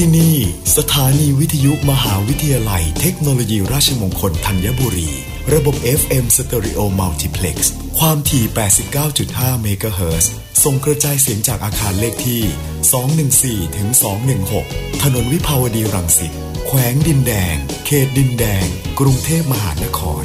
ที่นี่สถานีวิทยุมหาวิทยาลัยเทคโนโลยีราชมงคลธัญบุรี ระบบ FM Stereo Multiplex ความถี่ 89.5 เมกะเฮิรตซ์ส่งกระจายเสียงจากอาคารเลขที่ 214ถึง216 ถนนวิภาวดีรังสิต แขวงดินแดง เขตดินแดง กรุงเทพมหานคร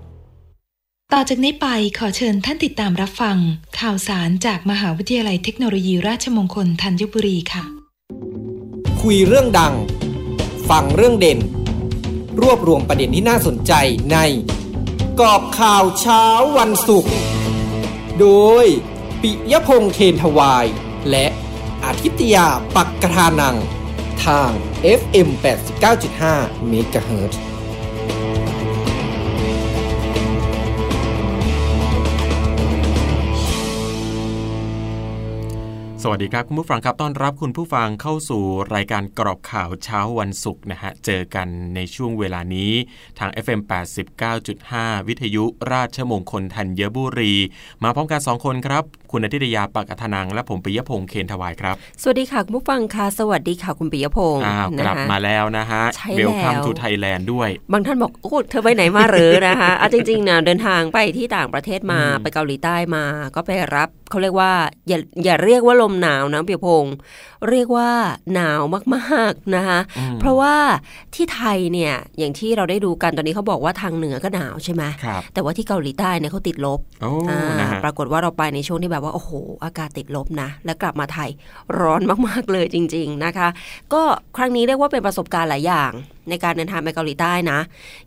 ต่อจากนี้ไปขอเชิญท่านติดตามรับฟัง ข่าวสารจากมหาวิทยาลัยเทคโนโลยีราชมงคลธัญบุรีค่ะ คุยเรื่องดัง ฟังเรื่องเด่น รวบรวมประเด็นที่น่าสนใจใน กอบข่าวเช้าวันศุกร์โดย ปิยพงษ์เคนทวาย และอาทิตยาปักกระทานัง ทาง FM 89.5 MHz สวัสดีครับ คุณผู้ฟังครับต้อนรับคุณผู้ฟังเข้าสู่รายการกรอบข่าวเช้าวันศุกร์นะฮะ เจอกันในช่วงเวลานี้ทาง FM 89.5 วิทยุราชมงคลธัญบุรี มาพร้อมกัน 2 คนครับ คุณอาทิตยาปากธนัง และผมปิยพงษ์เคนทวายครับ สวัสดีค่ะคุณผู้ฟังค่ะ สวัสดีค่ะคุณปิยพงศ์อ้าวนะกลับคะมาแล้วนะฮะใช่เวลคัมแล้วทูไทยแลนด์ด้วย บางท่านบอก โอ้เธอไปไหนมาเหรือนะคะอะจริงๆนะเดินทางไปที่ต่างประเทศมาอืมไปเกาหลีใต้มา ก็ไปรับเขาเรียกว่าอย่าอย่าเรียกว่าลมหนาวนะปิยพงศ์เรียกว่าหนาวมากๆนะคะอืมเพราะว่าที่ไทยเนี่ยอย่างที่เราได้ดูกันตอนนี้เขาบอกว่าทางเหนือก็หนาวใช่ไหมครับแต่ว่าที่เกาหลีใต้เนี่ยเขาติดลบโอ้อ่านะฮะปรากฏว่าเราไปในช่วงที่แบบว่าโอ้โหอากาศติดลบนะ แล้วกลับมาไทยร้อนมากๆเลยจริง ๆนะคะ ก็ครั้งนี้เรียกว่าเป็นประสบการณ์หลายอย่างในการเดินทางไปเกาหลีใต้นะ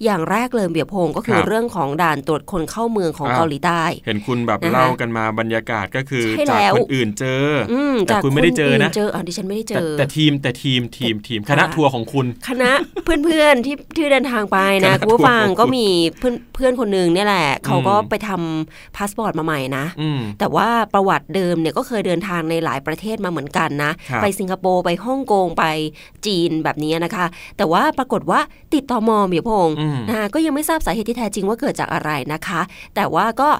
อย่างแรกเลยเบียบพงศ์ก็คือครับเรื่องของด่านตรวจคนเข้าเมืองของอ้าวเกาหลีใต้ เห็นคุณแบบนะคะเล่ากันมาบรรยากาศก็คือใช่จากแล้วคนอื่นเจอออืมแต่จากคุณไม่ได้เจอนะเจออะดิฉันไม่ได้เจแต่อแต่ทีมแต่ทีมทีมทีมคณะค่ะทัวร์ของคุณ คณะเพื่อนๆที่ที่เดินทางไปนะคณะคุณผู้ฟังทัวร์ของคุณก็มีเพื่อนเพื่อนคนหนึงเนี่ยแหละเขาก็อืมไปทำพาสปอร์ตมาใหม่นะอืมแต่ว่าประวัติเดิมเนี่ยก็เคยเดินทางในหลายประเทศมาเหมือนกันนะครับไปสิงคโปร์ไปฮ่องกงไปจีนแบบนี้นะคะ แต่ว่าปรากฏว่าติดต่อมอเมียพงศ์อืมนะคะก็ยังไม่ทราบสาเหตุที่แท้จริงว่าเกิดจากอะไรนะคะ แต่ว่าก็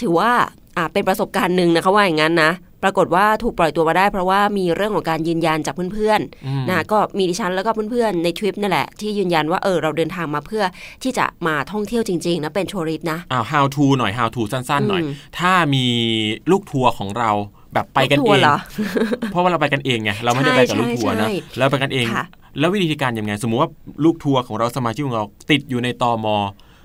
ถือว่าอ่าเป็นประสบการณ์หนึ่งนะคะว่าอย่างนั้นนะปรากฏว่าถูกปล่อยตัวมาได้เพราะว่ามีเรื่องของการยืนยันจากเพื่อนอืมๆนะก็มีดิฉันแล้วก็เพื่อนๆในทริปนั่นแหละ ที่ยืนยันว่าเออเราเดินทางมาเพื่อที่จะมาท่องเที่ยวจริงๆนะเป็นทัวริสต์นะอ้าว how to หน่อย how to สั้นๆหน่อยอืมถ้ามีลูกทัวร์ของเราแบบไปกันลูกทัเอวร์งเหรอเพราะว่าเราไปกันเองไงเราไม่ได้ใช่ไปกับลูกทัวร์นะใช่เราไปกันเองค่ะ แล้ววิธีการยังไง สมมุติว่าลูกทัวร์ของเราสมาชิกของเราติดอยู่ในตม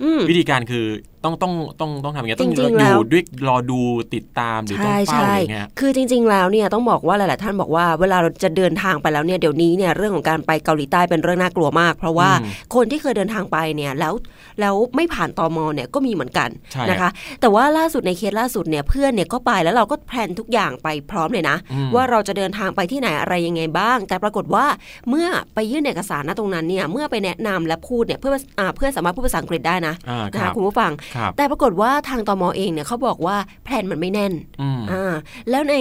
อืมวิธีการคือต้องต้องต้องต้องทำยังไงต้องจริงๆอแล้วยู่ด้วยรอดูติดตามหรือต้องใช่เฝ้าใช่อะไรเงี้ยคือจริง ๆ แล้วเนี่ยต้องบอกว่าหลายๆท่านบอกว่าเวลาเราจะเดินทางไปแล้วเนี่ยเดี๋ยวนี้เนี่ยเรื่องของการไปเกาหลีใต้เป็นเรื่องน่ากลัวมาก เพราะว่าอืมคนที่เคยเดินทางไปเนี่ยแล้วแล้วไม่ผ่านตมเนี่ยก็มีเหมือนกันใช่นะคะ แต่ว่าล่าสุดในเคสล่าสุดเนี่ยเพื่อนเนี่ยก็ไปแล้วเราก็แพลนทุกอย่างไปพร้อมเลยนะอืมว่าเราจะเดินทางไปที่ไหนอะไรยังไงบ้าง แต่ปรากฏว่าเมื่อไปยื่นเอกสารณตรงนั้นเนี่ยเมื่อไปแนะนำและพูดเนี่ยเพื่อนอ่าเพื่อนสามารถพูดภาษาอังกฤษได้นะอ่าคนะรัคะบคุณผู้ฟังครับแต่ปรากฏว่าทางตมเองเนี่ยเขาบอกว่าแพลนมันไม่แน่นอืมอ่าแล้วใน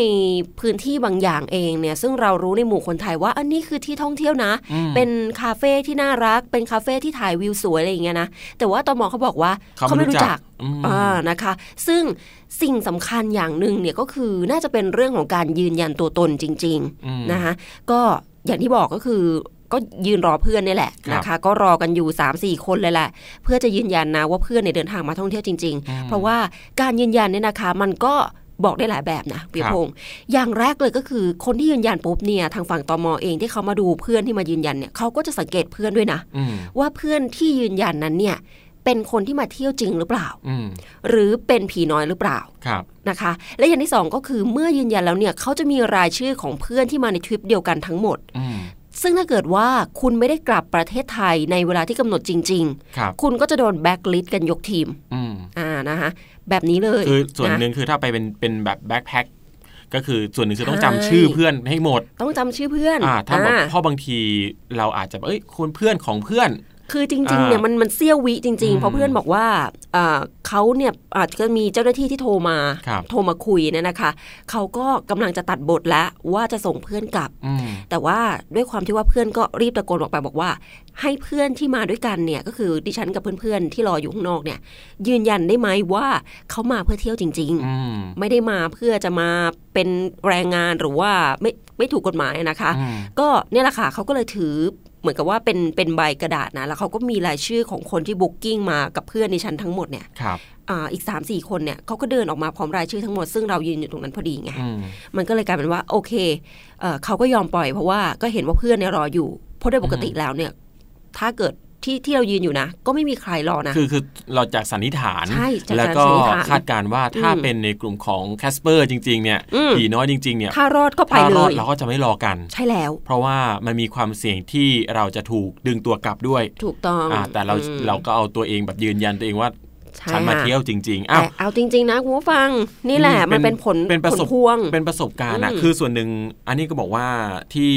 พื้นที่บางอย่างเองเนี่ยซึ่งเรารู้ในหมู่คนไทยว่าอันนี้คือที่ท่องเที่ยวนะอืมเป็นคาเฟ่ที่น่ารัก เป็นคาเฟ่ที่ถ่ายวิวสวยอะไรอย่างเงี้ยนะแต่ว่าตมเขาบอกว่าเขาไม่รู้จักอืมอ่านะคะ ซึ่งสิ่งสำคัญอย่างหนึ่งเนี่ยก็คือน่าจะเป็นเรื่องของการยืนยันตัวตนจริงอืมๆนะคะก็อย่างที่บอกก็คือ ก็ยืนรอเพื่อนนี่แหละครับนะคะ ก็รอกันอยู่ 3 4 คนเลยแหละ เพื่อจะยืนยันนะว่าเพื่อนเนี่ยเดินทางมาท่องเที่ยวจริงอืมๆเพราะว่าการยืนยันเนี่ยนะคะ มันก็บอกได้หลายแบบนะเปียครับพงศ์อย่างแรกเลยก็คือคนที่ยืนยันปุ๊บเนี่ยทางฝั่งตมเองที่เขามาดูเพื่อนที่มายืนยันเนี่ยเขาก็จะสังเกตเพื่อนด้วยนะอืมว่าเพื่อนที่ยืนยันนั้นเนี่ยเป็นคนที่มาเที่ยวจริงหรือเปล่าอืมหรือเป็นผีน้อยหรือเปล่าครับนะคะ และอย่างที่สองก็คือเมื่อยืนยันแล้วเนี่ยเขาจะมีรายชื่อของเพื่อนที่มาในทริปเดียวกันทั้งหมดอืม ซึ่งถ้าเกิดว่าคุณไม่ได้กลับประเทศไทยในเวลาที่กำหนดจริงครับๆคุณก็จะโดนแบ็กลิสต์กันยกทีม อืมอ่านะคะแบบนี้เลยคือส่วนนะ หนึ่งคือถ้าไปเป็นเป็นแบบ backpack ก็คือส่วนหนึ่งคือต้องใช่จำชื่อเพื่อนให้หมด ต้องจำชื่อเพื่อนอ่าถ้าแบบอ่า เพราะบางทีเราอาจจะแบบเอ้ยคนเพื่อนของเพื่อน คือจริงๆเนี่ยอ่ามัมันมันเสี้ยววิจริงอืมๆเพราะเพื่อนบอกว่าอ่าเขาเนี่ยอาจจะมีเจ้าหน้าที่ที่โทรมาครับโทรมาคุยเนี่ยนะคะเขาก็กำลังจะตัดบทแล้วว่าจะส่งเพื่อนกลับอืมแต่ว่าด้วยความที่ว่าเพื่อนก็รีบตะโกนบอกไปบอกว่า ให้เพื่อนที่มาด้วยกันเนี่ยก็คือดิฉันกับเพื่อนๆที่รออยู่ข้างนอกเนี่ย ยืนยันได้ไหมว่าเขามาเพื่อเที่ยวจริงอืมๆไม่ได้มาเพื่อจะมาเป็นแรงงานหรือว่าไม่ไม่ถูกกฎหมายนะคะอืมก็เนี่ยแหละค่ะเขาก็เลยถือเหมือนกับว่าเป็นเป็นใบกระดาษนะ แล้วเขาก็มีรายชื่อของคนที่ booking มากับเพื่อนดิฉันทั้งหมดเนี่ยครับอ่าอีกสามสี่คนเนี่ยเขาก็เดินออกมาพร้อมรายชื่อทั้งหมด ซึ่งเรายืนอยู่ตรงนั้นพอดีไงอืมมันก็เลยกลายเป็นว่าโอเคเอ่อเขาก็ยอมปล่อยเพราะว่าก็เห็นว่าเพื่อนเนี่ยรออยู่ เพราะโดยปกติแล้วเนี่ย ถ้าเกิดที่ที่เรายืนอยู่นะ ก็ไม่มีใครรอนะ คือคือเราจากสันนิษฐานใช่จากแล้วก็สันนิษฐานคาดการณ์ว่าถ้าอืมเป็นในกลุ่มของแคสเปอร์จริง ๆ เนี่ยอืมผีน้อยจริง ๆ เนี่ย ถ้ารอดก็ไปถ้าเลรอดยเราก็จะไม่รอกัน ใช่แล้ว เพราะว่ามันมีความเสี่ยงที่เราจะถูกดึงตัวกลับด้วย ถูกต้องอ่าแต่เราอืมเราก็เอาตัวเองแบบยืนยันตัวเองว่าใช่ ฉันมาค่ะเที่ยวจริงๆอ้าวแต่เอาจริง ๆ นะคุณผู้ฟัง นี่แหละมันเป็นผลเป็นประสบผลพวง เป็นประสบการณ์นะอืมคือส่วนหนึ่งอันนี้ก็บอกว่าที่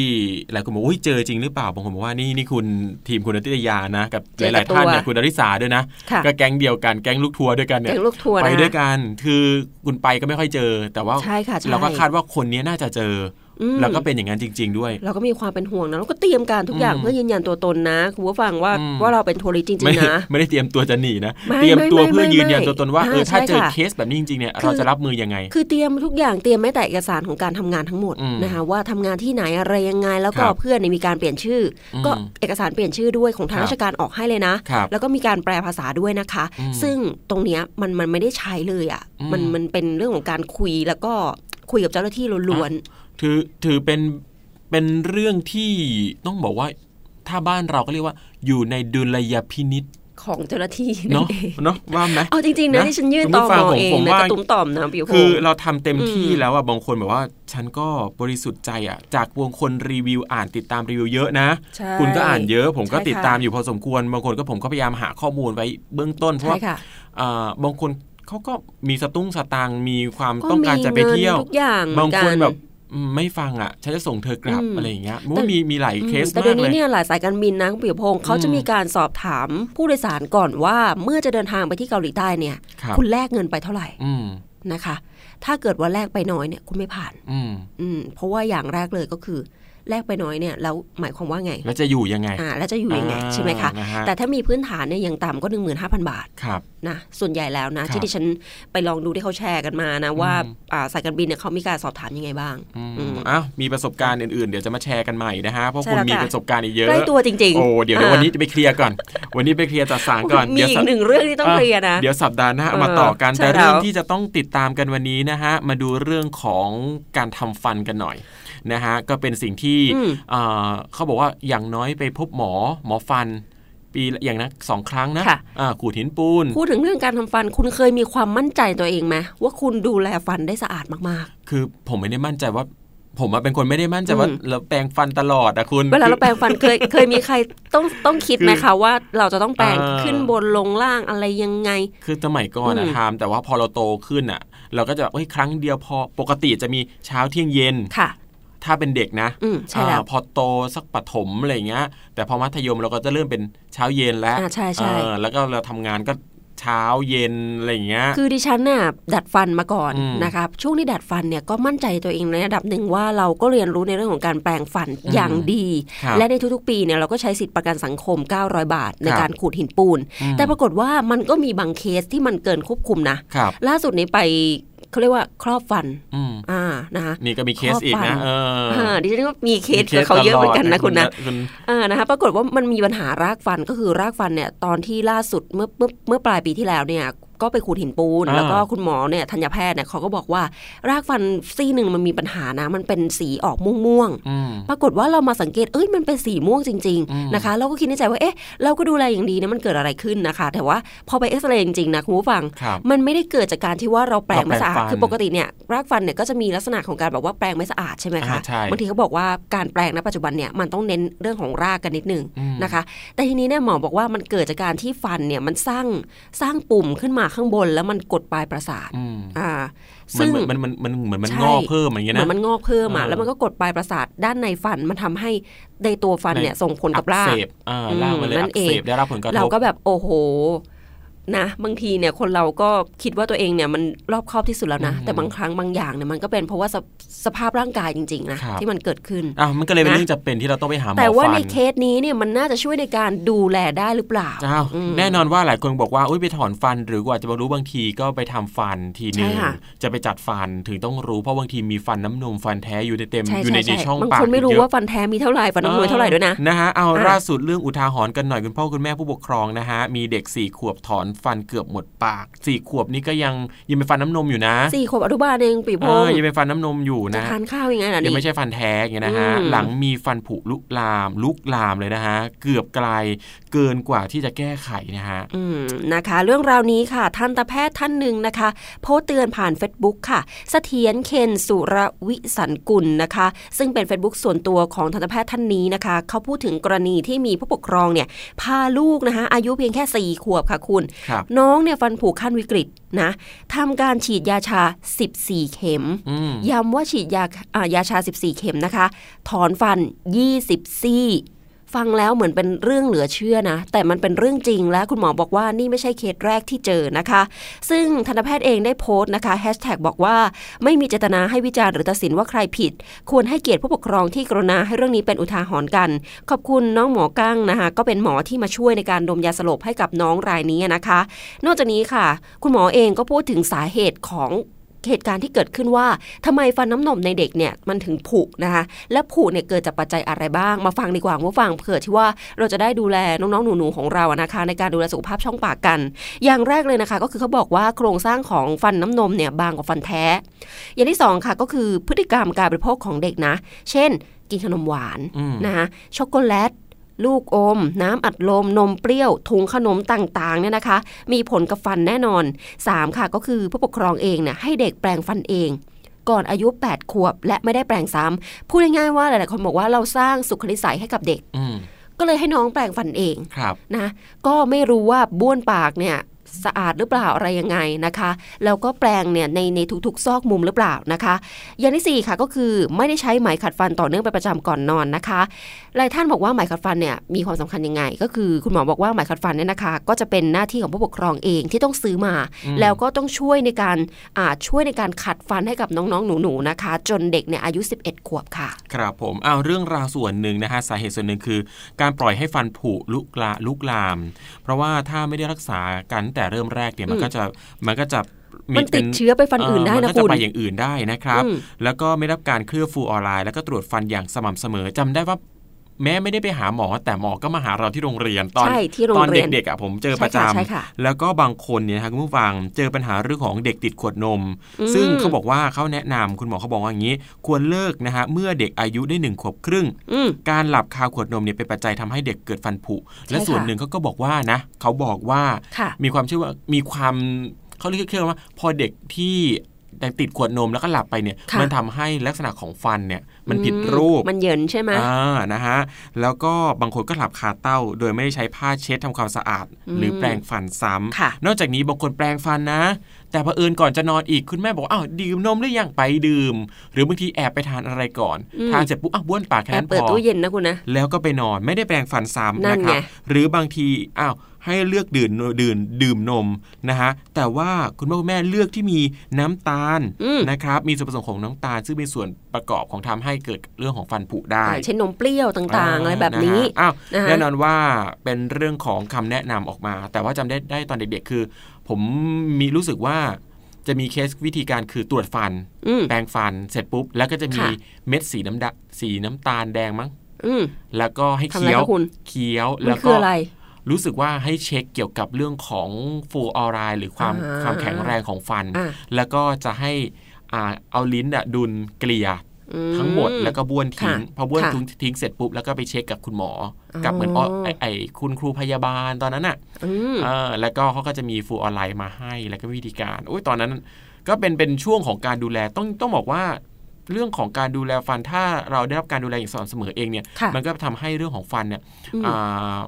หลายคนบอกว่าอุ๊ยเจอจริงหรือเปล่าบางคนบอกว่านี่นี่คุณทีมคุณนัตยานะกับเจหอกับลายๆท่านเนี่ยตัวคุณดาริสาด้วยนะค่ะก็แก๊งเดียวกันแก๊งลูกทัวร์ด้วยกันเนี่แก๊ยงลูกทัวร์ไปนะด้วยกัน คือคุณไปก็ไม่ค่อยเจอ แต่ว่าใช่ค่ะใช่เราก็คาดว่าคนนี้น่าจะเจออืม แล้วก็เป็นอย่างนั้นจริง ๆ ด้วย เราก็มีความเป็นห่วงนะเราก็เตรียมการทุกอย่างอืมเพื่อยืนยันตัวตนนะคุณผู้ฟังว่าอืมว่าเราเป็นทัวริสต์จริไม่งๆนะไม่ได้เตรียมตัวจะหนีนะไม่เตรียมตัวไม่ไม่เพื่อยืนยันไม่ตัวตนว่าอ่าเออถ้าใช่เจอค่ะเคสแบบนี้จริงๆเนี่ยคือเราจะรับมือยังไง คือเตรียมทุกอย่างเตรียมแม้แต่เอกสารของการทำงานทั้งหมดอืมนะคะว่าทำงานที่ไหนอะไรยังไง แล้วก็ครับเพื่อนเนี่ยมีการเปลี่ยนชื่ออมก็เอกสารเปลี่ยนชื่อด้วยของทางครับราชการออกให้เลยนะครับแล้วก็มีการแปลภาษาด้วยนะคะอืมซึ่งตรงเนี้ยมันมันไม่ได้ใช้เลยอะ่ะอืมมันมันเป็นเรื่องของการคุยแล้วก็คุยกับเจ้าหน้าที่ล้วน ถือถือเป็นเป็นเรื่องที่ต้องบอกว่าถ้าบ้านเราก็เรียกว่าอยู่ในดุลยพินิษๆของเจ้าหน้าที่เนาะองเนาะว่าไหมเอาจริงๆนะนะที่ฉันยื่นคุณตผู้อฟังมผมเองผมนะว่ากระตุ้มต่อมนะปิวพคืองศ์เราทำเต็มที่อืมแล้วอะบางคนแบบว่าฉันก็บริสุทธิ์ใจอะจากวงคนรีวิวอ่านติดตามรีวิวเยอะนะใช่คุณก็อ่านเยอะ ผมก็ใช่ค่ะติดตามอยู่พอสมควรบางคนก็ผมก็พยายามหาข้อมูลไว้เบื้องต้นเพราะใช่ว่าค่ะอ่าบางคนเขาก็มีสตุ้งสตางค์มีความก็ต้องการจะไปเที่ยวมีงินทุกอย่างเหมืบาองนกัคนนแบบอืม ไม่ฟังอะฉันจะส่งเธอกลับอืมอะไรอย่างเงี้ยมันแต่ก็มีมีหลายเคสแต่มาเดี๋ยกวเลนี้ยเนี่ยหลายสายการบินนะคุณปิยพงศ์เขาจะอืมมีการสอบถามผู้โดยสารก่อนว่าเมื่อจะเดินทางไปที่เกาหลีใต้เนี่ยครับคุณแลกเงินไปเท่าไหร่อืมนะคะ ถ้าเกิดว่าแลกไปน้อยเนี่ยคุณไม่ผ่าน อืมอืมเพราะว่าอย่างแรกเลยก็คือ แลกไปน้อยเนี่ยแล้วหมายความว่าไง แล้วจะอยู่ยังไงอ่าแล้วจะอยู่ยังไงอ่าใช่ไหมคะนะฮะแต่ถ้ามีพื้นฐานเนี่ยอย่างต่ำก็ 15,000 บาทครับนะส่วนใหญ่แล้วนะครับที่ดิฉันไปลองดูที่เขาแชร์กันมานะว่าอ่าสายการบินเนี่ยเขามีการสอบถามยังไงบ้างอืมอืมอ้าวมีประสบการณ์อื่นๆ เดี๋ยวจะมาแชร์กันใหม่นะฮะเพราะใช่คุณแล้วมีค่ะประสบการณ์อีกเยอะใกล้ตัวจริงๆโอ้เดี๋ยวเดี๋ยวอ่าวันนี้จะไปเคลียร์ก่อน วันนี้ไปเคลียร์จัดสารก่อนมีเดี๋ยวอีสักปหนึ่งเรื่องที่ต้องเคลียร์นะเดี๋ยวสัปดาห์หน้าเอามาเออต่อกันใช่แต่เรื่องแล้วที่จะต้องติดตามกันวันนี้นะฮะมาดูเรื่องของการทำฟันกันหน่อย นะฮะก็เป็นสิ่งที่อืมเอ่อเขาบอกว่าอย่างน้อยไปพบหมอหมอฟันปีละอย่างนะสองครั้งนะค่ะอ่าขูดหินปูน พูดถึงเรื่องการทำฟัน คุณเคยมีความมั่นใจตัวเองไหมว่าคุณดูแลฟันได้สะอาดมากคือผมไม่ได้มั่นใจว่า ผมอะเป็นคนไม่ได้มั่นใจว่าอืมเราแปรงฟันตลอดอะคุณๆเวลาเราแปรงฟันเคยเคยมีใครต้องต้องคิดไหมคือคะว่าเราจะต้องแปรงเออขึ้นบนลงล่างอะไรยังไง คือสมัยก่อนนะอืมทำแต่ว่าพอเราโตขึ้นอะเราก็จะแบบเฮ้ยครั้งเดียวพอปกติจะมีเช้าเที่ยงเย็นค่ะ ถ้าเป็นเด็กนะอืมใช่แล้วอ่าพอโตสักปฐมอะไรอย่างเงี้ย แต่พอมัธยมเราก็จะเริ่มเป็นเช้าเย็นแล้วอ่าใช่ใช่เออแล้วก็เราทำงานก็เช้าเย็นอะไรอย่างเงี้ย คือดิฉันน่ะดัดฟันมาก่อนอืมนะคะช่วงที่ดัดฟันเนี่ยก็มั่นใจตัวเองในระดับหนึ่งว่าเราก็เรียนรู้ในเรื่องของการแปลงฟันอืมอย่างดีครับและในทุกๆ ปีเนี่ยเราก็ใช้สิทธิประกันสังคม 900 บาท ในครับการขูดหินปูนอืมแต่ปรากฏว่ามันก็มีบางเคสที่มันเกินควบคุมนะครับล่าสุดนี้ไป เขาเรียกว่าครอบฟันอืมอ่านะคะนี่ก็มีเคสครอบอีกฟันะนเอออ่าดิฉันก็มีเคสมีกับเขาเยอะเหมือนกันนะตลดคุณนะคุณอ่านะคะปรากฏว่ามันมีปัญหารากฟันก็คือรากฟันเนี่ยตอนที่ล่าสุดเมื่อเมื่อเมื่อปลายปีที่แล้วเนี่ย ก็ไปขูดหินปูนอ่าแล้วก็คุณหมอเนี่ยธัญแพทย์เนี่ยเขาก็บอกว่า รากฟันซี่หนึ่งมันมีปัญหานะ มันเป็นสีออกม่วงๆอืมปรากฏว่าเรามาสังเกตเอ้ยมันเป็นสีม่วงจริงอืมๆนะคะ เราก็คิดในใจว่าเอ๊ะเราก็ดูแลอย่างดีนะมันเกิดอะไรขึ้นนะคะ แต่ว่าพอไปเอ็กซเรย์จริงๆนะคุณผู้ฟังครับมันไม่ได้เกิดจากการที่ว่าเราแปรงไม่สะอาดเราแปรงฟันคือปกติเนี่ยรากฟันเนี่ยก็จะมีลักษณะของการแบบว่าแปรงไม่สะอาดใช่ไหมคะอ่าใช่บางทีเขาบอกว่าการแปรงณปัจจุบันเนี่ยมันต้องเน้นเรื่องของรากกันนิดนึงอืมนะคะ แต่ทีนี้เนี่ยหมอบอกว่ามันเกิดจากการที่ฟันเนี่ยมันสร้างสร้างปุ่มขึ้นมาข้างบนแล้วมันกดปลายประสาทอืมอ่ามันซึ่งมันมันมันเหมือนมันใช่งอกเพิ่มอย่างเงี้ยเหมืนะอนมันงอกเพิ่มอะเออแล้วมันก็กดปลายประสาทด้านในฟันมันทำให้ในตัวฟันเนี่ยส่งผลกับรากอัเสบอ่าอืมรากมันเลยนั่อันกเองเสบได้รับผลกระทบเราก็แบบโอ้โห นะบางทีเนี่ยคนเราก็คิดว่าตัวเองเนี่ยมันรอบครอบที่สุดแล้วนะอืมแต่บางครั้งบางอย่างเนี่ยมันก็เป็นเพราะว่าสภสภาพร่างกายจริงๆนะครับที่มันเกิดขึ้นอะมันก็เลยเป็นนะเรื่องจำเป็นที่เราต้องไปหาหมอแต่ว่าฟัในนเคสนี้เนี่ยมันน่าจะช่วยในการดูแลได้หรือเปล่าอ้าวอืมแน่นอนว่าหลายคนบอกว่าอุ้ยไปถอนฟัน หรือกว่าจะมารู้บางทีก็ไปทำฟันทีหนึงใช่ค่ะจะไปจัดฟันถึงต้องรู้เพราะบางทีมีฟันน้ำนมฟันแท้อยู่ในเต็มใช่อยู่ในใช่ในใช่ช่องบางปากคนไม่รู้เยอะว่าฟันแท้มีเท่าไหร่ฟันน้ำนมเท่าไหร่ด้วยนะนะฮะเอาอะล่าสุดเรื่องอุทาหรณ์กันหน่อยคุณพ่อคุณแม่ผู้ปกครองนะฮะมีเด็กสี่ขวบถอนฟันเกือบหมดปากสี่ขวบนี่ก็ยังยังเป็นฟันน้ำนมอยู่นะสี่ขวบอนุบาลเองปีพเองอยังเป็นฟันน้ำนมอยู่จะนะทานข้าวยังไงล่ะยังนี่ไม่ใช่ฟันแท้อย่างเงี้ยนะฮะอืมหลังมีฟันผุลุกลามลุกลามเลยนะฮะเกือบไกลเกินกว่าที่จะแก้ไขนะฮะอืมนะคะ เรื่องราวนี้ค่ะทันตแพทย์ท่านหนึ่งนะคะ โพสต์เตือนผ่าน Facebook ค่ะเสถียรเคนสุรวิสันกุลนะคะ ซึ่งเป็น Facebook ส่วนตัวของทันตแพทย์ท่านนี้นะคะ เขาพูดถึงกรณีที่มีผู้ปกครองเนี่ยพาลูกนะคะอายุเพียงแค่ 4 ขวบค่ะคุณครับน้องเนี่ยฟันผุขั้นวิกฤตนะทำการฉีดยาชา 14 เข็มอืมย้ำว่าฉีดยาอ่ายาชา 14 เข็มนะคะ ถอนฟัน 20 ซี่ ฟังแล้วเหมือนเป็นเรื่องเหลือเชื่อนะ แต่มันเป็นเรื่องจริงและคุณหมอบอกว่านี่ไม่ใช่เคสแรกที่เจอนะคะ ซึ่งทันตแพทย์เองได้โพสต์นะคะแฮชแท็กบอกว่าไม่มีเจตนาให้วิจารณ์หรือตัดสินว่าใครผิด ควรให้เกียรติผู้ปกครองที่กรุณาให้เรื่องนี้เป็นอุทาหรณ์กัน ขอบคุณน้องหมอกั้งนะคะ ก็เป็นหมอที่มาช่วยในการดมยาสลบให้กับน้องรายนี้นะคะ นอกจากนี้ค่ะ คุณหมอเองก็พูดถึงสาเหตุของ เหตุการณ์ที่เกิดขึ้นว่าทำไมฟันน้ำนมในเด็กเนี่ยมันถึงผุนะคะ และผุเนี่ยเกิดจากปัจจัยอะไรบ้าง มาฟังดีกว่าคุณผู้ฟังเผื่อที่ว่าเราจะได้ดูแลน้องๆหนูๆของเราอะนะคะ ในการดูแลสุขภาพช่องปากกัน อย่างแรกเลยนะคะ ก็คือเขาบอกว่าโครงสร้างของฟันน้ำนมเนี่ยบางกว่าฟันแท้ อย่างที่สองค่ะก็คือพฤติกรรมการบริโภคของเด็กนะ เช่น กินขนมหวานอืมนะคะช็อกโกแลต ลูกอม น้ำอัดลม นมเปรี้ยว ถุงขนมต่างๆเนี่ยนะคะ มีผลกับฟันแน่นอน 3 ค่ะก็คือผู้ปกครองเองเนี่ยให้เด็กแปลงฟันเองก่อนอายุ 8 ขวบ และไม่ได้แปลงซ้ำพูดง่ายๆว่าหลายๆคนบอกว่าเราสร้างสุขนิสัยให้กับเด็กอืมก็เลยให้น้องแปลงฟันเองครับนะก็ไม่รู้ว่าบ้วนปากเนี่ย สะอาดหรือเปล่าอะไรยังไงนะคะ แล้วก็แปลงเนี่ยในในทุกๆ ซอกมุมหรือเปล่านะคะ อย่างที่สี่ค่ะก็คือไม่ได้ใช้ไหมขัดฟันต่อเนื่องเป็นประจำก่อนนอนนะคะหลายท่านบอกว่าไหมขัดฟันเนี่ยมีความสำคัญยังไง ก็คือคุณหมอบอกว่าไหมขัดฟันเนี่ยนะคะ ก็จะเป็นหน้าที่ของผู้ปกครองเองที่ต้องซื้อมาอืมแล้วก็ต้องช่วยในการอ่าช่วยในการขัดฟันให้กับน้องๆหนูๆนะคะ จนเด็กเนี่ยอายุ 11 ขวบค่ะ ครับผมอ้าวเรื่องราวส่วนหนึ่งนะฮะสาเหตุส่วนหนึ่งคือ การปล่อยให้ฟันผุลุกลาลุกลาม เพราะว่าถ้าไม่ได้รักษากันแต่แต่เริ่มแรกเนี่ยมันก็จะมันก็จะมันติดเชื้อไปฟันอื่นได้นะมัก็จะคุณไปอย่างอื่นได้นะครับอืมแล้วก็ไม่รับการเคลือบฟูออไลน์แล้วก็ตรวจฟันอย่างสม่ำเสมอจำได้ว่า แม้ไม่ได้ไปหาหมอ แต่หมอก็มาหาเราที่โรงเรียนตอนใช่ที่โรงตอนเรียนเด็กๆอะผมเจอประจใช่ค่ะใช่ค่ะำแล้วก็บางคนเนี่ยนะครับคุณผู้ฟังเจอปัญหาเรื่องของเด็กติดขวดนมอืมซึ่งเขาบอกว่าเขาแนะนำคุณหมอเขาบอกว่าอย่างนี้ ควรเลิกนะฮะเมื่อเด็กอายุได้หนึ่งขวบครึ่งอืมการหลับคาขวดนมเนี่ยเป็นปัจจัยทำให้เด็กเกิดฟันผุและค่ะส่วนหนึ่งเขาก็บอกว่านะเขาบอกว่าค่ะมีความเชื่อว่ามีความเขาเรียกเรียกว่าพอเด็กที่ ยังติดขวดนมแล้วก็หลับไปเนี่ยค่ะมันทำให้ลักษณะของฟันเนี่ยมันผิดรูป มันเหยินใช่ไหมอ่านะฮะ แล้วก็บางคนก็หลับคาเต้า โดยไม่ได้ใช้ผ้าเช็ดทำความสะอาดอืมหรือแปรงฟันซ้ำค่ะนอกจากนี้บางคนแปรงฟันนะ แต่เผอิญก่อนจะนอนอีกคุณแม่บอกว่าอ้าวดื่มนมหรือยังไปดื่ม หรือบางทีแอบไปทานอะไรก่อนอืมทานเสร็จปุ๊บอ้าวบ้วนปากแค่แอบนั้นพเปิดอตู้เย็นนะคุณนะแล้วก็ไปนอนไม่ได้แปรงฟันซ้ำนั่นะนครัไงบหรือบางทีอ้าว ให้เลือกดื่มดื่มดื่มนมนะฮะแต่ว่าคุณพ่อคุณแม่เลือกที่มีน้ำตาลอืมนะครับมีส่วนผสมของน้ำตาล ซึ่งเป็นส่วนประกอบของทำให้เกิดเรื่องของฟันผุได้อ่าเช่นนมเปรี้ยวต่างๆ อะไรแบบนี้ะฮะอ้าวนะคะแน่นอนว่าเป็นเรื่องของคำแนะนำออกมา แต่ว่าจำได้ได้ตอนเด็กๆคือ ผมมีรู้สึกว่าจะมีเคสวิธีการคือตรวจฟันอืมแปรงฟันเสร็จปุ๊บ แล้วก็จะมีค่ะเม็ดสีน้ำดะสีน้ำตาลแดงมั้งอืมแล้วก็ให้ทำอะไรเคี้ยวคะคุณเคี้ยวมัแล้นวคืก็ออะไรรู้สึกว่าให้เช็คเกี่ยวกับเรื่องของฟูออไรหรือความอ่าความแข็งแรงของฟันอะแล้วก็จะให้อ่าเอาลิ้นอะดุลเกลี่ยอืทั้งหมดแล้วก็บ้วนทิ้งค่ะพอบ้วนค่ะทิ้งทิ้งเสร็จปุ๊บแล้วก็ไปเช็คกับคุณหมอออกับเหมือนอ้อไอไอคุณครูพยาบาลตอนนั้นอะอืมเออแล้วก็เขาก็จะมีฟูออนไลน์มาให้แล้วก็วิธีการโอ้ยตอนนั้น ก็เป็นเป็นช่วงของการดูแลต้องต้องบอกว่าเรื่องของการดูแลฟันถ้าเราได้รับการดูแลอย่างสม่ำเสมอเองเนี่ยค่ะมันก็ทำให้เรื่องของฟันเนี่ยอืมอ่าอ่า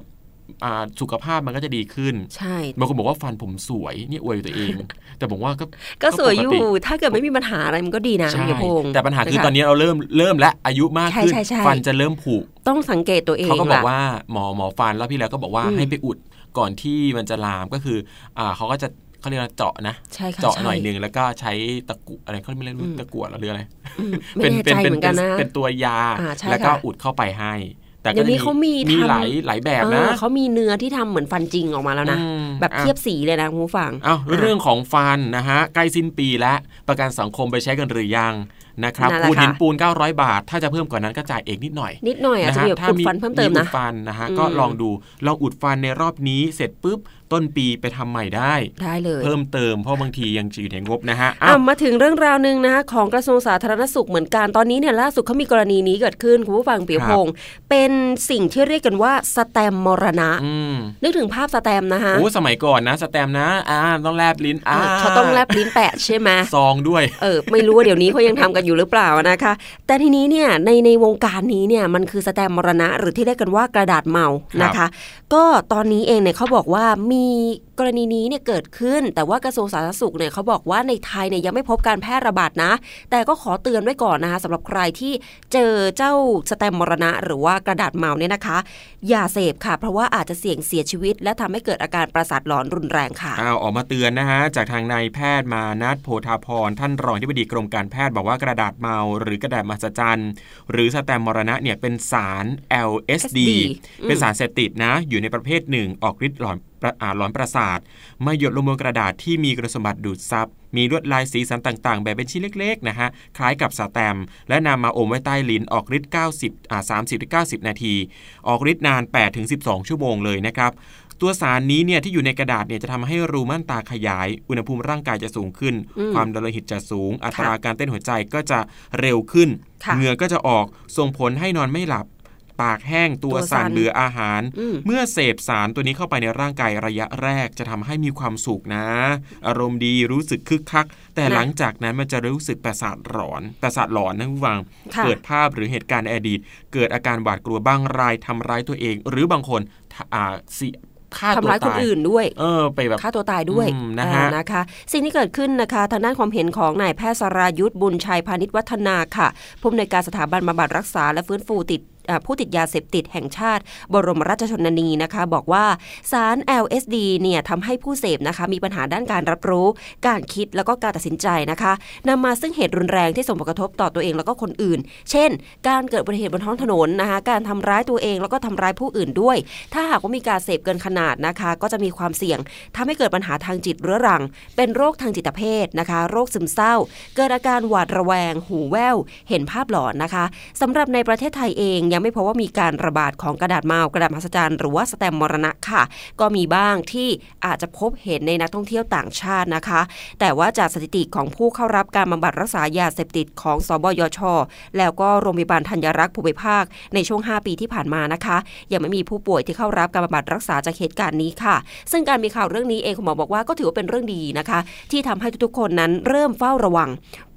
สุขภาพมันก็จะดีขึ้น ใช่บางคนบอกว่าฟันผมสวยเนี่ยอวยตัวเอง แต่ผมว่าก็ก็สวยอยู่ปกติถ้าเกิดไม่มีปัญหาอะไรมันก็ดีนะใช่เฮียพงษ์แต่ปัญหาคือะตอนนี้เราเริ่มเริ่มและอายุมากขึ้นใช่ใช่ใช่ฟันจะเริ่มผุต้องสังเกตตัวเองเขาก็บอกล่ะว่าหมอหมอฟันแล้วพี่แล้วก็บอกว่าอืมให้ไปอุดก่อนที่มันจะลามก็คืออ่าเขาก็จะเขาเรียกว่าเจาะนะใช่ค่ะเจาะใช่หน่อยหนึ่งแล้วก็ใช้ตะกุอะไรเขาไม่เรียกอืมตะกั่วหรืออะไรอืมไม่แน่ใจเหมือนกันนะเป็นตัวยาอ่าใช่แล้วก็ค่ะอุดเข้าไปให้ แต่เดี๋ก็ยวนี้เขามีมีทำหลายหลายแบบนะเออเขามีเนื้อที่ทำเหมือนฟันจริงออกมาแล้วนะอืมแบบอะเทียบสีเลยนะคุณผู้ฟังอ้าวเรื่องของฟันนะฮะใกล้สิ้นปีแล้วประกันสังคมไปใช้กันหรือยังนะครับนั่นแหละปูนหินค่ะปูน 900 บาท ถ้าจะเพิ่มกว่านั้นก็จ่ายเองนิดหน่อย นิดหน่อยอาจจะมีแบบอุดฟันเพิ่มเติมอุนะดฟันนะฮะอืมก็ลองดูลองอุดฟันในรอบนี้เสร็จปุ๊บต้นปีไปทำใหม่ได้ได้เลย เพิ่มเติมเพราะบางทียังอยู่ในงบนะฮะอะอ้าวมาถึงเรื่องราวหนึ่งนะคะของกระทรวงสาธารณสุขเหมือนกันตอนนี้เนี่ยล่าสุดเขามีกรณีนี้เกิดขึ้นคุณผู้ฟังเปียพงศ์เป็นสิ่งที่เรียกกันว่าสแตมมรณะอืมนึกถึงภาพสแตมนะคะโอ้สมัยก่อนนะสแตมป์นะอ่าต้องแลบลิ้นอ่าอะเขาต้องแลบลิ้นแปะใช่ไหมซองด้วยเออไม่รู้ว่าเดี๋ยวนี้เขายังทำกันอยู่หรือเปล่านะคะ แต่ทีนี้เนี่ยในในวงการนี้เนี่ยมันคือสแตมมรณะ หรือที่เรียกกันว่ากระดาษเมานะคะ ก็ตอนนี้เองเนี่ยเขาบอกว่ามีกรณีนี้เนี่ยเกิดขึ้น แต่ว่ากระทรวงสาธารณสุขเนี่ยเขาบอกว่าในไทยเนี่ยยังไม่พบการแพร่ระบาดนะ แต่ก็ขอเตือนไว้ก่อนนะคะสำหรับใครที่เจอเจ้าสแตมมรณะ หรือว่ากระดาษเมาเนี่ยนะคะ อย่าเสพค่ะ เพราะว่าอาจจะเสี่ยงเสียชีวิต และทำให้เกิดอาการประสาทหลอนรุนแรงค่ะอ้าวออกมาเตือนนะฮะจากทางนายแพทย์มานัทโพธาพรท่านรองที่ปดีกรมการแพทย์บอกว่ากระดาษเมา หรือกระดาษมหัศจรรย์หรือสแตมมรณะเนี่ยเป็นสาร LSD อืมเป็นสารเสพติดนะอยู่ในประเภทหนึ่งออกฤทธิ์หลอนประอ่า หลอนประสาทมาหยดลงบนกระดาษที่มีคุณสมบัติดูดซับมีลวดลายสีสันต่างๆ แบบเป็นชิ้นเล็กๆนะฮะคล้ายกับสแตมป์และนำมาอมไว้ใต้ลิ้นออกฤทธิ์90อ่า30-90 นาที ออกฤทธิ์นาน 8-12 ชั่วโมงเลยนะครับตัวสารนี้เนี่ยที่อยู่ในกระดาษเนี่ยจะทำให้รูม่านตาขยาย อุณหภูมิร่างกายจะสูงขึ้นอืมความดันโลหิตจะสูง อัตราการเต้นหัวใจก็จะเร็วขึ้นค่ะเหงื่อก็จะออกส่งผลให้นอนไม่หลับ ปากแห้งตัวตัวสั่สั่นนเบื่ออาหารอืมเมื่อเสพสารตัวนี้เข้าไปในร่างกายระยะแรกจะทำให้มีความสุขนะ อารมณ์ดีรู้สึกคึกคัก แต่นะหลังจากนั้นมันจะรู้สึกประสาทหลอนประสาทหลอนนะผู้ฟังค่ะเกิดภาพหรือเหตุการณ์ในอดีต เกิดอาการหวาดกลัวบ้างรายทำร้ายตัวเอง หรือบางคนทอ่าสิฆ่าตัวทำร้ายคนตายอื่นด้วย เออ ไปแบบฆ่าตัวตายด้วยอืมนะฮะอ่านะคะ สิ่งที่เกิดขึ้นนะคะ ทางด้านความเห็นของนายแพทย์สรายุทธบุญชัยพาณิชวัฒนาค่ะ ผู้อำนวยการสถาบันบำบัดรักษาและฟื้นฟูติดอ่า ผู้ติดยาเสพติดแห่งชาติ บรมราชชนนีนะคะ บอกว่าสาร LSD เนี่ยทำให้ผู้เสพนะคะมีปัญหาด้านการรับรู้ การคิดแล้วก็การตัดสินใจนะคะนำมาซึ่งเหตุรุนแรงที่ส่งผลกระทบต่อตัวเองแล้วก็คนอื่น เช่น การเกิดอุบัติเหตุบนท้องถนนนะคะการทำร้ายตัวเองแล้วก็ทำร้ายผู้อื่นด้วย ถ้าหากว่ามีการเสพเกินขนาดนะคะ ก็จะมีความเสี่ยงทำให้เกิดปัญหาทางจิตเรื้อรัง เป็นโรคทางจิตเภทนะคะ โรคซึมเศร้า เกิดอาการหวาดระแวง หูแว่ว เห็นภาพหลอนนะคะสำหรับในประเทศไทยเองยังไม่พบว่ามีการระบาดของกระดาษเมากระดาษมหัศจรรย์หรือว่าสแตมมรณะค่ะ ก็มีบ้างที่อาจจะพบเห็นในนักท่องเที่ยวต่างชาตินะคะ แต่ว่าจากสถิติของผู้เข้ารับการบำบัดรักษายาเสพติดของสบยช แล้วก็โรงพยาบาลธัญรักษ์ภูมิภาคในช่วง 5 ปีที่ผ่านมานะคะ ยังไม่มีผู้ป่วยที่เข้ารับการบำบัดรักษาจากเหตุการณ์นี้ค่ะ ซึ่งการมีข่าวเรื่องนี้เองคุณหมอบอกว่าก็ถือว่าเป็นเรื่องดีนะคะ ที่ทำให้ทุกๆคนนั้นเริ่มเฝ้าระวัง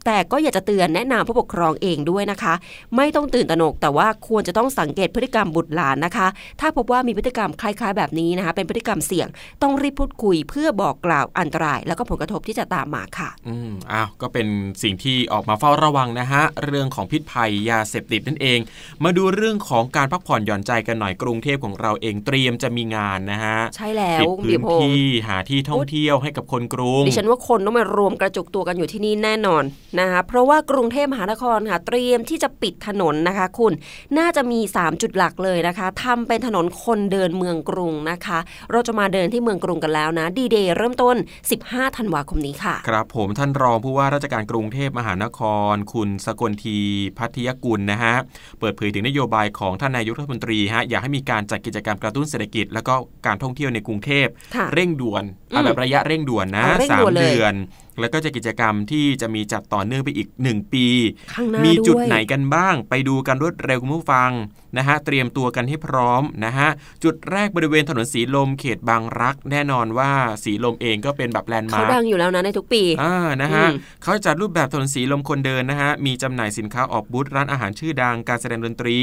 แต่ก็อยากจะเตือนแนะนำผู้ปกครองเองด้วยนะคะ ไม่ต้องตื่นตระหนก แต่ว่าควรจะต้องสังเกตพฤติกรรมบุตรหลานนะคะ ถ้าพบว่ามีพฤติกรรมคล้ายๆ แบบนี้นะคะ เป็นพฤติกรรมเสี่ยง ต้องรีบพูดคุยเพื่อบอกกล่าวอันตราย แล้วก็ผลกระทบที่จะตามมาค่ะ อืมอ้าวก็เป็นสิ่งที่ออกมาเฝ้าระวังนะฮะเรื่องของพิษภัยยาเสพติดนั่นเอง มาดูเรื่องของการพักผ่อนหย่อนใจกันหน่อยกรุงเทพของเราเองเตรียมจะมีงานนะฮะใช่แล้วปิดเบีพื้ยนร์พงษ์ที่หาที่ท่องเที่ยวให้กับคนกรุงดิฉันว่าคนต้องมารวมกระจุกตัวกันอยู่ที่นี่แน่นอนนะคะเพราะว่ากรุงเทพมหานครค่ะเตรียมที่จะปิดถนนนะคะ คุณน่าจะมี 3 จุดหลักเลยนะคะทำเป็นถนนคนเดินเมืองกรุงนะคะ เราจะมาเดินที่เมืองกรุงกันแล้วนะดีเดย์เริ่มต้น 15 ธันวาคมนี้ค่ะ ครับผมท่านรองผู้ว่าราชการกรุงเทพมหานคร คุณสกลทีพัทยกุลนะฮะเปิดเผยถึงนโยบายของท่านนายกรัฐมนตรีฮะอยากให้มีการจัดกิจกรรมกระตุ้นเศรษฐกิจ แล้วก็การท่องเที่ยวในกรุงเทพค่ะเร่งด่วนเอาอืมแบบระยะเร่งด่วนนะเอาเร่งสาด่มวนเลยเดือน แล้วก็จะกิจกรรมที่จะมีจัดต่อเนื่องไปอีก 1 ปีข้างหน้ามีจุดด้วยไหนกันบ้าง ไปดูกันรวดเร็วคุณผู้ฟังนะฮะเตรียมตัวกันให้พร้อมนะฮะจุดแรกบริเวณถนนสีลมเขตบางรัก แน่นอนว่าสีลมเองก็เป็นแบบแลนด์เขามาร์คดังอยู่แล้วนะในทุกปีอ่านะฮะอืมเขาจัดรูปแบบถนนสีลมคนเดินนะฮะมีจำหน่ายสินค้าออกบูธร้านอาหารชื่อดังการแสดงดนตรี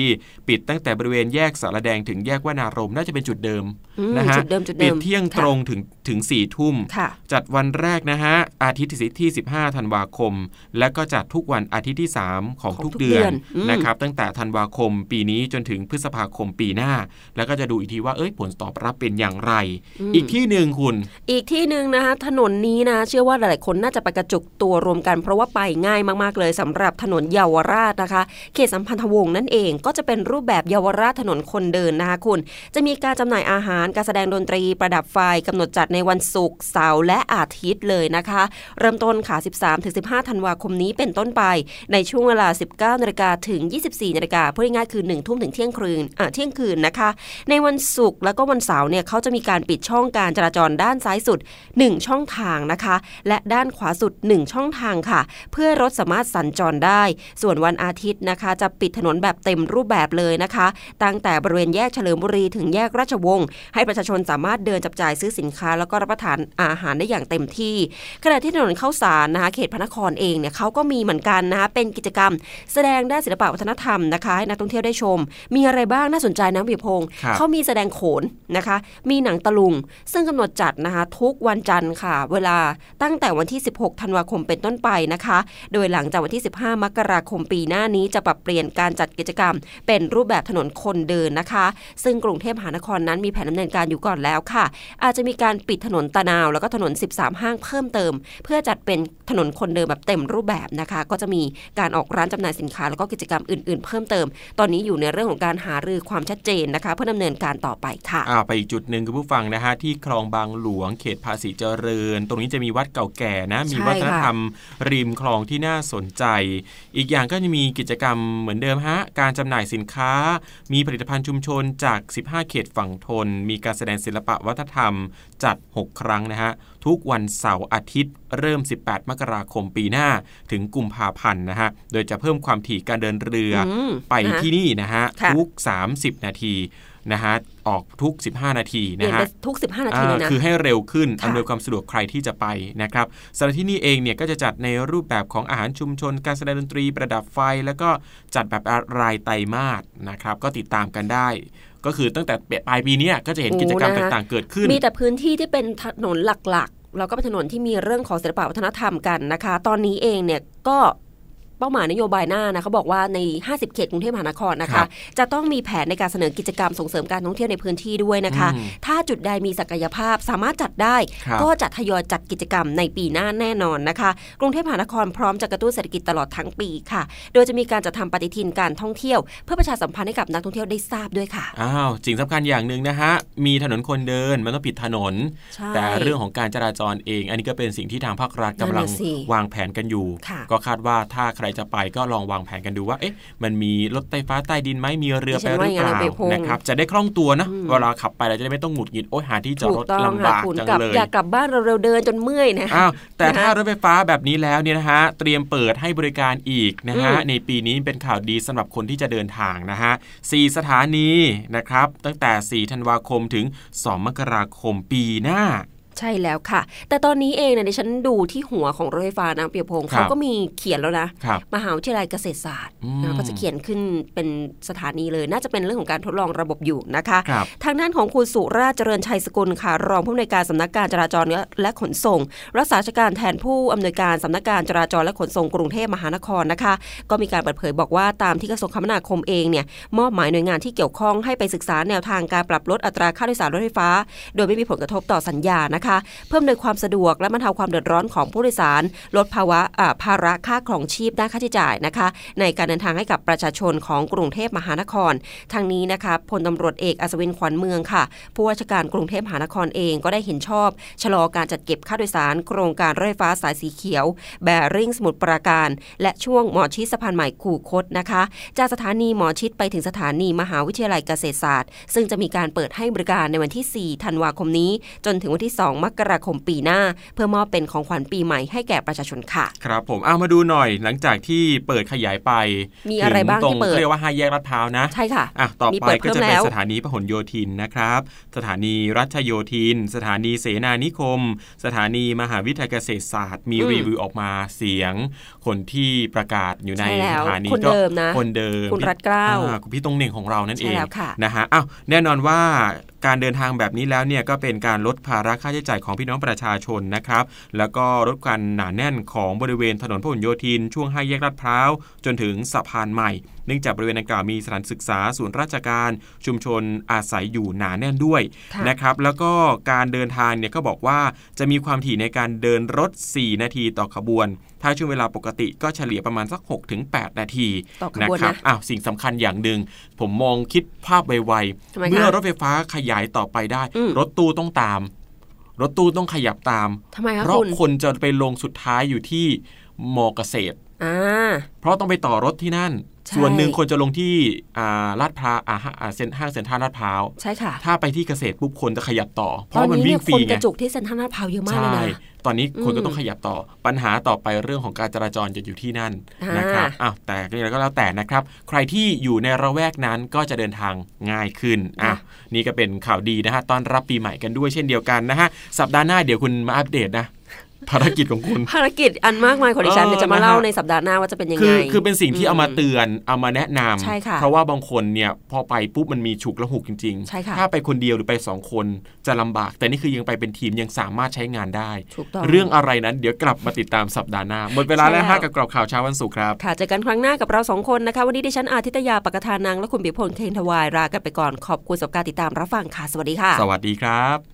ปิดตั้งแต่บริเวณแยกสารแดงถึงแยกวนารมณ์น่าจะเป็นจุดเดิมอืมนะฮะจุดเดิมจุดเดิปิดมเที่ยงค่ะตรงถึง ถึง4ี่ทุ่มค่ะจัดวันแรกนะฮะ อาทิตย์ที่ 15 ธันวาคม และก็จัดทุกวันอาทิตย์ที่ 3 ของของทุกทุกเดือนเดือนอืมนะครับ ตั้งแต่ธันวาคมปีนี้จนถึงพฤษภาคมปีหน้า แล้วก็จะดูอีกทีว่าเอ้ยผลตอบรับเป็นอย่างไรอีกที่หนึ่งคุณ อีกที่หนึ่งนะคะ ถนนนี้นะ เชื่อว่าหลายๆคนน่าจะไปกระจุกตัวรวมกัน เพราะว่าไปง่ายมากๆเลยสำหรับถนนเยาวราชนะคะ เขตสัมพันธวงศ์นั่นเองก็จะเป็นรูปแบบเยาวราชถนนคนเดินนะคะคุณ จะมีการจำหน่ายอาหารการแสดงดนตรีประดับไฟกำหนดจัดในวันศุกร์เสาร์และอาทิตย์เลยนะคะ เริ่มต้นค่ะ 13-15 ธันวาคมนี้เป็นต้นไป ในช่วงเวลา 19นาฬิกาถึง 24นาฬิกาพูดง่ายๆคือ 1 ทุ่มถึงเที่ยงคืนอ่าเที่ยงคืนนะคะ ในวันศุกร์แล้วก็วันเสาร์เนี่ยเขาจะมีการปิดช่องการจราจรด้านซ้ายสุด 1 ช่องทางนะคะ และด้านขวาสุด 1 ช่องทางค่ะ เพื่อรถสามารถสัญจรได้ ส่วนวันอาทิตย์นะคะ จะปิดถนนแบบเต็มรูปแบบเลยนะคะ ตั้งแต่บริเวณแยกเฉลิมบุรีถึงแยกราชวงศ์ให้ประชาชนสามารถเดินจับจ่ายซื้อสินค้าแล้วก็รับประทานอาหารได้อย่างเต็มที่ขณะที่ถนนเข้าสารนะคะเขตพระนครเองเนี่ยเขาก็มีเหมือนกันนะคะเป็นกิจกรรม แสดงด้านศิลปะวัฒนธรรมนะคะให้นักท่องเที่ยวได้ชม มีอะไรบ้างน่าสนใจนะวิพงศ์ครับเขามีแสดงโขนนะคะ มีหนังตะลุง ซึ่งกำหนดจัดนะคะทุกวันจันทร์ค่ะ เวลาตั้งแต่วันที่ 16 ธันวาคมเป็นต้นไปนะคะ โดยหลังจากวันที่ 15 มกราคมปีหน้านี้จะปรับเปลี่ยนการจัดกิจกรรม เป็นรูปแบบถนนคนเดินนะคะ ซึ่งกรุงเทพมหานครนั้นมีแผนดำเนินการอยู่ก่อนแล้วค่ะ อาจจะมีการปิดถนนตะนาว แล้วก็ถนน 13 ห้างเพิ่มเติม เพื่อจัดเป็นถนนคนเดินแบบเต็มรูปแบบนะคะ ก็จะมีการออกร้านจำหน่ายสินค้า แล้วก็กิจกรรมอื่นๆ เพิ่มเติม ตอนนี้อยู่ในเรื่องของการหารือความชัดเจนนะคะ เพื่อดำเนินการต่อไปค่ะอ่าไปอีกจุดหนึ่งคุณผู้ฟังนะฮะที่คลองบางหลวงเขตภาษีเจริญ ตรงนี้จะมีวัดเก่าแก่นะมีใช่วัฒนค่ะธรรมริมคลองที่น่าสนใจ อีกอย่างก็จะมีกิจกรรมเหมือนเดิมฮะการจำหน่ายสินค้า มีผลิตภัณฑ์ชุมชนจาก 15 เขตฝั่งทน มีการแสดงศิลปะวัฒนธรรม จัด6 ครั้งนะฮะ ทุกวันเสาร์อาทิตย์ เริ่ม 18 มกราคมปีหน้า ถึงกุมภาพันธ์นะฮะ โดยจะเพิ่มความถี่การเดินเรืออมไปนะคะที่นี่นะฮะค่ะทุก 30 นาทีนะฮะออกทุก 15 นาทีเปลี่ยนะนฮะไปทุก 15 นาทีเลยนะอ่าคือให้เร็วขึ้นค่ะอำนวยความสะดวกใครที่จะไปนะครับสำหรับที่นี่เองเนี่ยก็จะจัดในรูปแบบของอาหารชุมชน การแสดงดนตรีประดับไฟ แล้วก็จัดแบบรายไตรมาสนะครับก็ติดตามกันได้ ก็คือตั้งแต่ปลายปีเนี้ยก็จะเห็นกิจกรรมโอ้นะคะต่างๆเกิดขึ้น มีแต่พื้นที่ที่เป็นถนนหลักๆ แล้วก็เป็นถนนที่มีเรื่องของศิลปะวัฒนธรรมกันนะคะ ตอนนี้เองเนี่ยก็ เป้าหมายนโยบายหน้านะเขาบอกว่าใน 50 เขตกรุงเทพมหานครนะครัคะบจะต้องมีแผนในการเสนอกิจกรรมส่งเสริมการท่องเที่ยวในพื้นที่ด้วยนะคะอืมถ้าจุดใดมีศักยภาพสามารถจัดได้ครับก็จะทยอยจัดกิจกรรมในปีหน้าแน่นอนนะคะ กรุงเทพมหานครพร้อมจะกระตุ้นเศรษฐกิจตลอดทั้งปีค่ะ โดยจะมีการจัดทำปฏิทินการท่องเที่ยว เพื่อประชาสัมพันธ์ให้กับนักท่องเที่ยวได้ทราบด้วยค่ะอ้าวสิ่งสำคัญอย่างหนึ่งนะฮะมีถนนคนเดินมันต้องปิดถนนใช่แต่เรื่องของการจราจรเอง อันนี้ก็เป็นสิ่งที่ทางภาครัฐนั่กำนลัน่ะงสิวางแผนกันอยู่ค่ะก็คาดว่าถ้าใครจะไปก็ลองวางแผนกันดูว่า เอ๊ะ มันมีรถไฟฟ้าใต้ดินไหมมีเรือไปหรือเปล่าดิฉันว่าอย่างนั้นไปพงนะครับ จะได้คล่องตัวนะอืมเวลาขับไปเราจะได้ไม่ต้องหงุดหงิดโอ๊ยหาที่จอดถูรกถต้องลำค่ะบากคุณจังกลับเลย อยากกลับบ้านเร็วๆเดินจนเมื่อยนะอ้าวแต่ถ้านะฮะรถไฟฟ้าแบบนี้แล้วเนี่ยนะฮะ เตรียมเปิดให้บริการอีกนะฮะอืมในปีนี้เป็นข่าวดีสำหรับคนที่จะเดินทางนะฮะสี่สถานีนะครับ ตั้งแต่ 4 ธันวาคมถึง 2 มกราคมปีหน้า ใช่แล้วค่ะ แต่ตอนนี้เองเนี่ยดิฉันดูที่หัวของรถไฟฟ้านะเปียพงศ์ครับเขาก็มีเขียนแล้วนะครับมหาวิทยาลัยเกษตรศาสตร์อืมนะก็จะเขียนขึ้นเป็นสถานีเลย น่าจะเป็นเรื่องของการทดลองระบบอยู่นะคะครับทางด้านของคุณสุราชเจริญชัยสกุลค่ะ รองผู้อำนวยการสำนักการจราจรและขนส่ง รักษาราชการแทนผู้อำนวยการสำนักการจราจรและขนส่งกรุงเทพมหานครนะคะ ก็มีการเปิดเผยบอกว่าตามที่กระทรวงคมนาคมเองเนี่ยมอบหมายหน่วยงานที่เกี่ยวข้องให้ไปศึกษาแนวทางการปรับลดอัตราค่าโดยสารรถไฟฟ้า โดยไม่มีผลกระทบต่อสัญญานะคะเพิ่มในความสะดวกและบรรเทาความเดือดร้อนของผู้โดยสาร ลดภาวะภาระค่าครองชีพด้านค่าใช้จ่ายนะคะ ในการเดินทางให้กับประชาชนของกรุงเทพมหานคร ทางนี้นะคะพลตำรวจเอกอัศวินขวัญเมืองค่ะ ผู้ว่าราชการกรุงเทพมหานครเองก็ได้เห็นชอบ ชะลอการจัดเก็บค่าโดยสาร โครงการรถไฟฟ้าสายสีเขียว แบริ่งสมุทรปราการ และช่วงหมอชิดสะพานใหม่คูคตนะคะ จากสถานีหมอชิดไปถึงสถานีมหาวิทยาลัยเกษตรศาสตร์ ซึ่งจะมีการเปิดให้บริการในวันที่ 4 ธันวาคมนี้ จนถึงวันที่ 2มกราคมปีหน้า เพื่อมอบเป็นของขวัญปีใหม่ให้แก่ประชาชนค่ะ ครับผมเอามาดูหน่อยหลังจากที่เปิดขยายไป มีอะไรบ้างถึตรงที่เปิดเรียกว่าห้าแยกลาดพร้าวนะใช่ค่ะอะต่อมีไปเปิดก็จะเพิ่มเป็นแล้วสถานีพหลโยธินนะครับ สถานีรัชโยธิน สถานีเสนานิคม สถานีมหาวิทยาลัยเกษตรศาสตร์ มีอืมรีวิวออกมาเสียง คนที่ประกาศอยู่ในใช่แล้วสถานีคนก็เดิมนะคนเดิมคุณรัฐเกล้าอ่คุณพี่ตรงเหน่งของเรานั่นเอใช่งแล้วค่ะนะฮะอ้าวแน่นอนว่า การเดินทางแบบนี้แล้วเนี่ยก็เป็นการลดภาระค่าใช้จ่ายของพี่น้องประชาชนนะครับ แล้วก็ลดการหนาแน่นของบริเวณถนนพหลโยธิน ช่วงห้าแยกลาดพร้าว จนถึงสะพานใหม่ เนื่องจากบริเวณดังกล่าวมีสถานศึกษาศูนย์ราชการชุมชนอาศัยอยู่หนาแน่นด้วยค่ะนะครับแล้วก็การเดินทางเนี่ยก็บอกว่าจะมีความถี่ในการเดินรถ 4 นาทีต่อขบวน ถ้าช่วงเวลาปกติก็เฉลี่ยประมาณสัก 6-8 นาทีต่อขนะบวนครับนะอ้าวสิ่งสำคัญอย่างหนึ่งผมมองคิดภาพไวทำไมๆคะเมื่อรถไฟฟ้าขยายต่อไปได้อืมรถตู้ต้องตาม รถตู้ต้องขยับตามทำไมคะเพราะคุณคนจะไปลงสุดท้ายอยู่ที่มอเกษตรอ่า เพราะต้องไปต่อรถที่นั่นใช่ส่วนหนึ่งคนจะลงที่อ่าลาดพร้าวอ่าห้าอ่าเซ็นห้างเซ็นทรัลลาดพร้าวใช่ค่ะ ถ้าไปที่เกษตรปุ๊บคนจะขยับต่อ เพตอราะนมันนี้วิ่เนี่งยฟรีคนกไงระจุกที่เซ็นทรัลลาดพร้าวเยอะมากเลยใช่นะตอนนี้คนก็อืมต้องขยับต่อปัญหาต่อไปเรื่องของการจราจรจะอยู่ที่นั่นอ่านนะครับอ้าวแต่อย่างไรก็แล้วแต่นะครับ ใครที่อยู่ในระแวกนั้นก็จะเดินทางง่ายขึ้นอะนี่ก็เป็นข่าวดีนะฮะต้อนรับปีใหม่กันด้วยเช่นเดียวกันนะฮะสัปดาห์หน้าเดี๋ยวคุณมาอัปเดตนะ ภารกิจของคุณ ภารกิจอันมากมายของดิฉันเออเดี๋ยวจะมานะฮะเล่าในสัปดาห์หน้าว่าจะเป็นยังคืไงอคือเป็นสิ่งที่เอามาอืเตือนเอามาแนะนำใช่ค่ะเพราะว่าบางคนเนี่ยพอไปปุ๊บมันมีฉุกละหุกจริงใช่ค่ะถ้าไปคนเดียวหรือไปสองคนจะลำบาก แต่นี่คือยังไปเป็นทีมยังสามารถใช้งานได้ถูกต้องเรื่องอะไรนั้นเดี๋ยวกลับมาติดตามสัปดาห์หน้าหมดเวลาใช่แล้วแล้วฮะกับกรอบข่าวเช้าวันศุกร์ครับค่ะเจอกันครั้งหน้ากับเราสองคนนะคะวันนี้ดิฉันอาทิตยาปกทานังและคุณปิยพลเคนทวายลากันไปก่อนขอบคุณสำหรับการติดตามรับฟังค่ะสวัสดีค่ะ สวัสดีครับ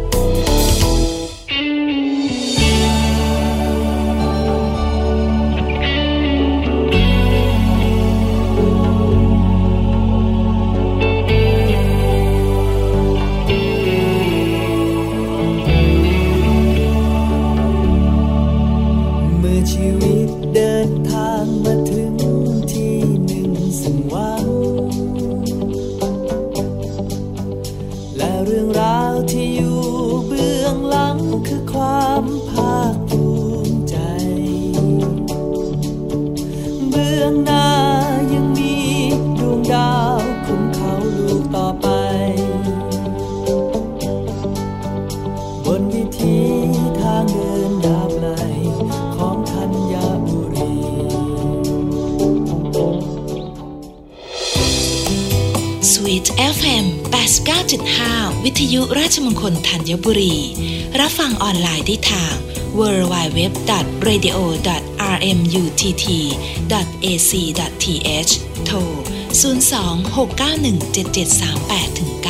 ญบุรี รับฟังออนไลน์ได้ทาง www.radio.rmutt.ac.th โทร 026917738